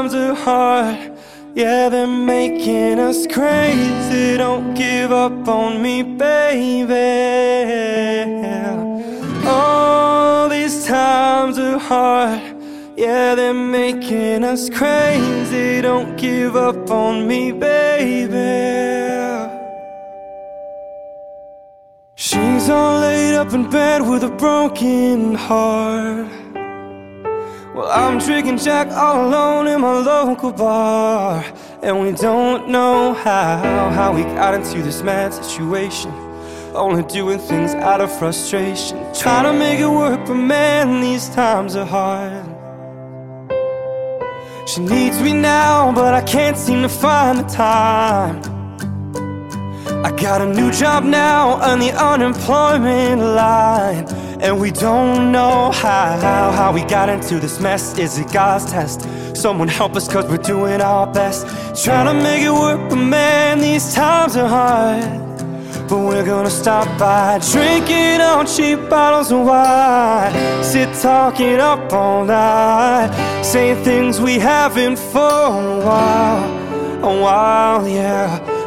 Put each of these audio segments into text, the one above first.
times are hard. Yeah, they're making us crazy. Don't give up on me, baby. All these times are hard. Yeah, they're making us crazy. Don't give up on me, baby. She's all laid up in bed with a broken heart. Well, I'm drinking Jack all alone in my local bar. And we don't know how, how we got into this mad situation. Only doing things out of frustration. Trying to make it work, but man, these times are hard. She needs me now, but I can't seem to find the time. I got a new job now on the unemployment line. And we don't know how, how we got into this mess. Is it God's test? Someone help us cause we're doing our best. Trying to make it work, but man, these times are hard. But we're gonna stop by drinking on cheap bottles of wine. Sit talking up all night. Saying things we haven't for a while. A while, yeah.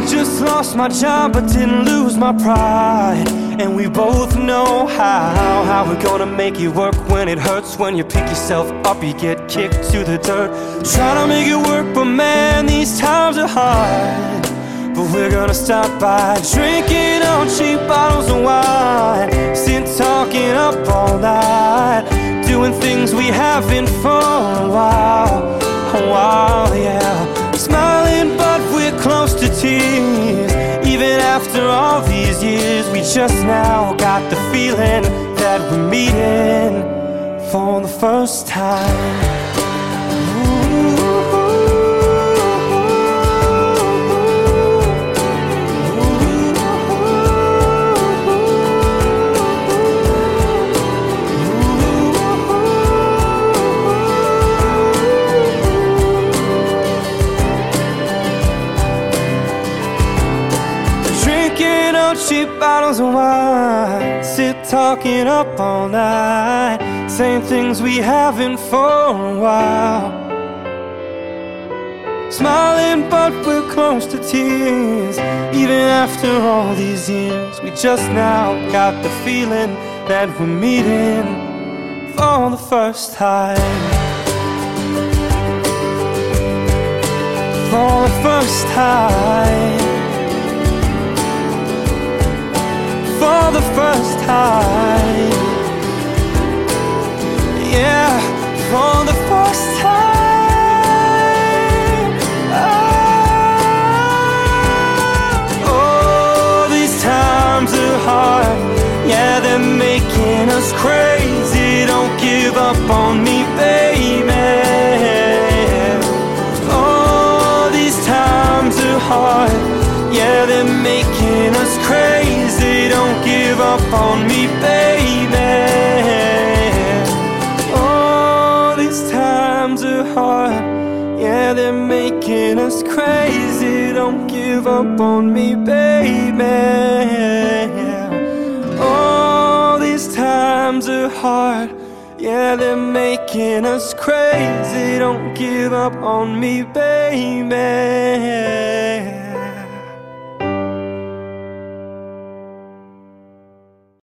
I just lost my job but didn't lose my pride. And we both know how How we're gonna make it work when it hurts. When you pick yourself up, you get kicked to the dirt. Trying to make it work, but man, these times are hard. But we're gonna stop by Drinking on cheap bottles of wine. Sit talking up all night Doing things we haven't We just now got the feeling That we're meeting For the first time cheap bottles of wine Sit talking up all night. Saying things we haven't for a while. Smiling but we're close to tears. Even after all these years We just now got the feeling That we're meeting For the first time. For the first time for the first time. Yeah, for the first time. Oh, oh these times are hard. Yeah, they're making us crazy. Don't give up on me, they're making us crazy don't give up on me, baby. Oh, these times are hard. Yeah, they're making us crazy. Don't give up on me, baby. Oh, these times are hard. Yeah, they're making us crazy. Don't give up on me, baby.